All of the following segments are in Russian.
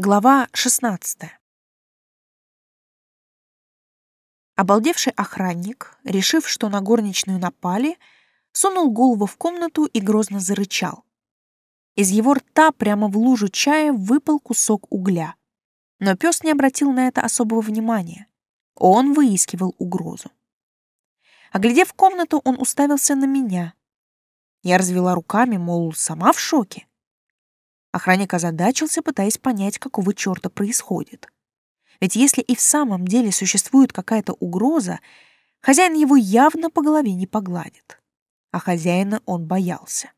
Глава 16. Обалдевший охранник, решив, что на горничную напали, сунул голову в комнату и грозно зарычал. Из его рта прямо в лужу чая выпал кусок угля. Но пес не обратил на это особого внимания. Он выискивал угрозу. Оглядев комнату, он уставился на меня. Я развела руками, мол, сама в шоке. Охранник озадачился, пытаясь понять, какого черта происходит. Ведь если и в самом деле существует какая-то угроза, хозяин его явно по голове не погладит. А хозяина он боялся.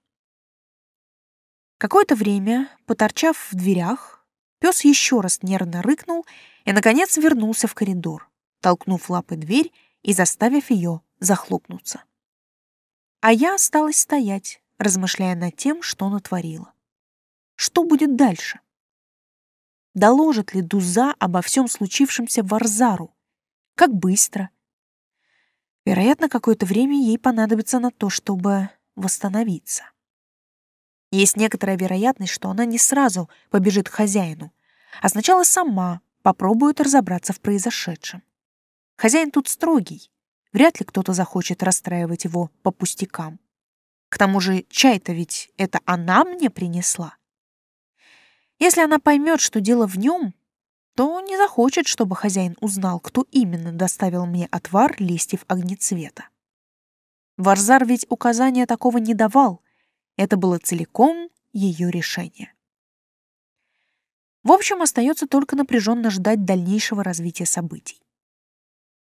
Какое-то время, поторчав в дверях, пес еще раз нервно рыкнул и, наконец, вернулся в коридор, толкнув лапой дверь и заставив ее захлопнуться. А я осталась стоять, размышляя над тем, что натворила. Что будет дальше? Доложит ли Дуза обо всем случившемся Варзару? Как быстро? Вероятно, какое-то время ей понадобится на то, чтобы восстановиться. Есть некоторая вероятность, что она не сразу побежит к хозяину, а сначала сама попробует разобраться в произошедшем. Хозяин тут строгий, вряд ли кто-то захочет расстраивать его по пустякам. К тому же чай-то ведь это она мне принесла. Если она поймет, что дело в нем, то не захочет, чтобы хозяин узнал, кто именно доставил мне отвар листьев огнецвета. Варзар ведь указания такого не давал. Это было целиком ее решение. В общем, остается только напряженно ждать дальнейшего развития событий.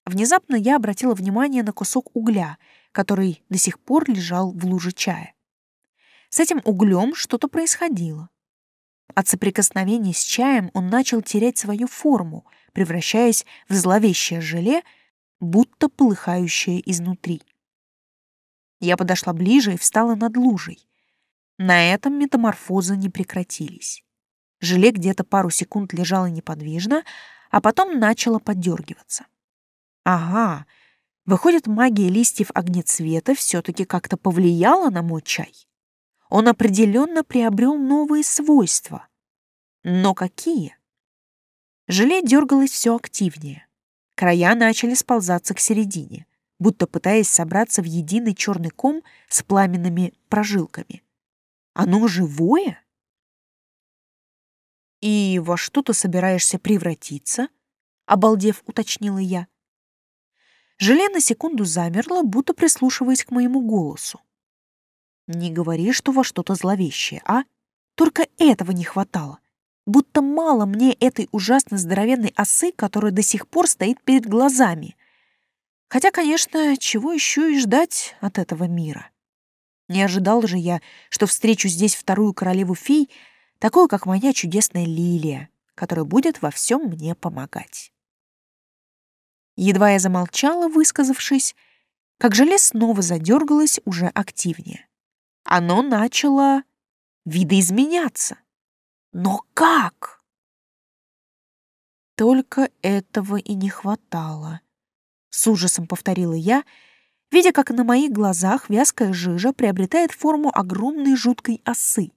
Внезапно я обратила внимание на кусок угля, который до сих пор лежал в луже чая. С этим углем что-то происходило. От соприкосновения с чаем он начал терять свою форму, превращаясь в зловещее желе, будто полыхающее изнутри. Я подошла ближе и встала над лужей. На этом метаморфозы не прекратились. Желе где-то пару секунд лежало неподвижно, а потом начало подергиваться. Ага, выходит, магия листьев огнецвета все-таки как-то повлияла на мой чай он определенно приобрел новые свойства. Но какие? Желе дергалось все активнее. Края начали сползаться к середине, будто пытаясь собраться в единый черный ком с пламенными прожилками. Оно живое? «И во что ты собираешься превратиться?» — обалдев, уточнила я. Желе на секунду замерло, будто прислушиваясь к моему голосу. Не говори, что во что-то зловещее, а? Только этого не хватало. Будто мало мне этой ужасно здоровенной осы, которая до сих пор стоит перед глазами. Хотя, конечно, чего еще и ждать от этого мира? Не ожидал же я, что встречу здесь вторую королеву фей, такую, как моя чудесная Лилия, которая будет во всем мне помогать. Едва я замолчала, высказавшись, как желе снова задергалось уже активнее оно начало видоизменяться. Но как? Только этого и не хватало. С ужасом повторила я, видя, как на моих глазах вязкая жижа приобретает форму огромной жуткой осы.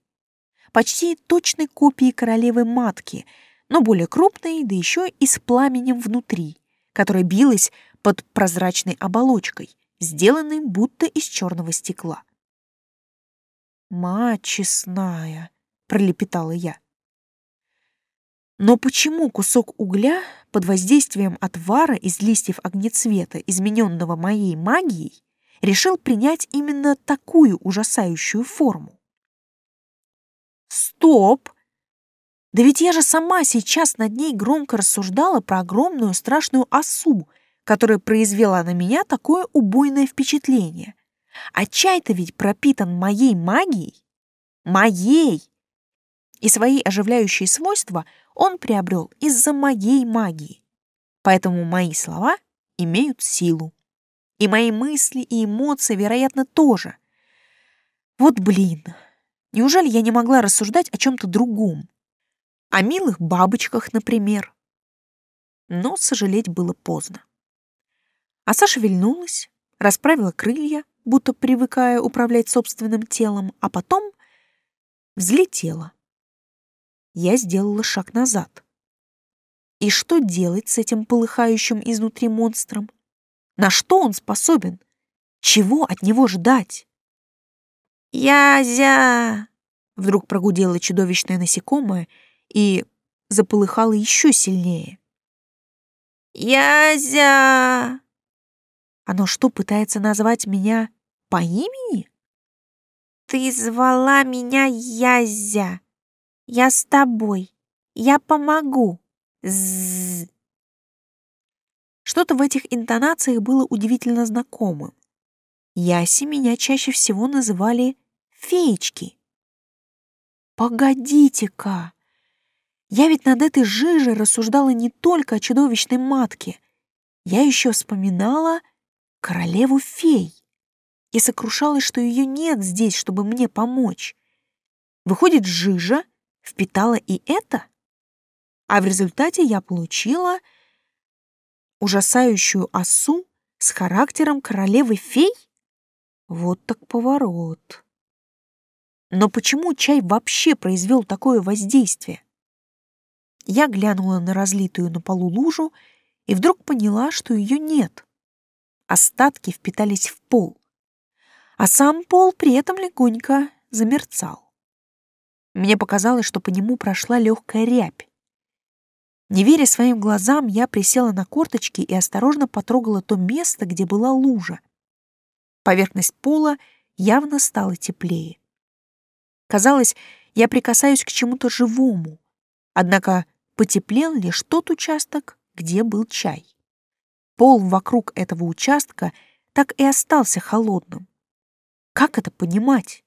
Почти точной копии королевы-матки, но более крупной, да еще и с пламенем внутри, которая билась под прозрачной оболочкой, сделанной будто из черного стекла. «Мать честная!» — пролепетала я. Но почему кусок угля под воздействием отвара из листьев огнецвета, измененного моей магией, решил принять именно такую ужасающую форму? Стоп! Да ведь я же сама сейчас над ней громко рассуждала про огромную страшную осу, которая произвела на меня такое убойное впечатление. А чай-то ведь пропитан моей магией. Моей! И свои оживляющие свойства он приобрел из-за моей магии. Поэтому мои слова имеют силу. И мои мысли и эмоции, вероятно, тоже. Вот блин, неужели я не могла рассуждать о чем-то другом? О милых бабочках, например. Но сожалеть было поздно. А Саша вильнулась, расправила крылья, будто привыкая управлять собственным телом, а потом взлетела. Я сделала шаг назад. И что делать с этим полыхающим изнутри монстром? На что он способен? Чего от него ждать? «Язя!» — вдруг прогудело чудовищное насекомое и заполыхало еще сильнее. «Язя!» Оно что, пытается назвать меня по имени? «Ты звала меня Язя. Я с тобой. Я помогу. З. Что-то в этих интонациях было удивительно знакомым. Яси меня чаще всего называли феечки. Погодите-ка! Я ведь над этой жижей рассуждала не только о чудовищной матке. Я еще вспоминала королеву фей и сокрушалась, что ее нет здесь, чтобы мне помочь. Выходит, жижа впитала и это? А в результате я получила ужасающую осу с характером королевы фей? Вот так поворот. Но почему чай вообще произвел такое воздействие? Я глянула на разлитую на полу лужу и вдруг поняла, что ее нет. Остатки впитались в пол, а сам пол при этом легонько замерцал. Мне показалось, что по нему прошла легкая рябь. Не веря своим глазам, я присела на корточки и осторожно потрогала то место, где была лужа. Поверхность пола явно стала теплее. Казалось, я прикасаюсь к чему-то живому. Однако потеплел лишь тот участок, где был чай. Пол вокруг этого участка так и остался холодным. Как это понимать?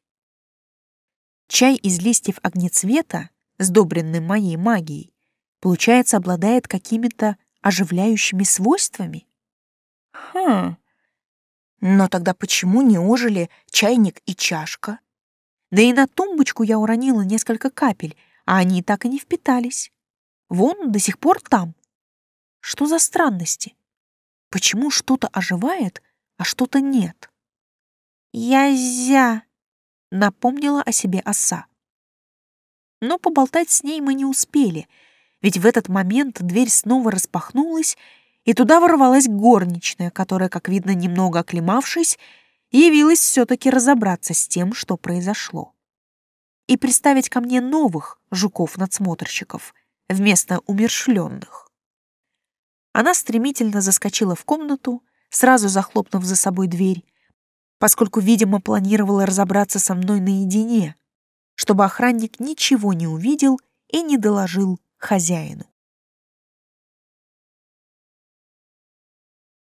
Чай из листьев огнецвета, сдобренный моей магией, получается, обладает какими-то оживляющими свойствами? Хм. Но тогда почему не ожили чайник и чашка? Да и на тумбочку я уронила несколько капель, а они так и не впитались. Вон, до сих пор там. Что за странности? Почему что-то оживает, а что-то нет? «Язя!» — напомнила о себе оса. Но поболтать с ней мы не успели, ведь в этот момент дверь снова распахнулась, и туда ворвалась горничная, которая, как видно, немного оклемавшись, явилась все-таки разобраться с тем, что произошло. И представить ко мне новых жуков-надсмотрщиков вместо умершленных. Она стремительно заскочила в комнату, сразу захлопнув за собой дверь, поскольку, видимо, планировала разобраться со мной наедине, чтобы охранник ничего не увидел и не доложил хозяину.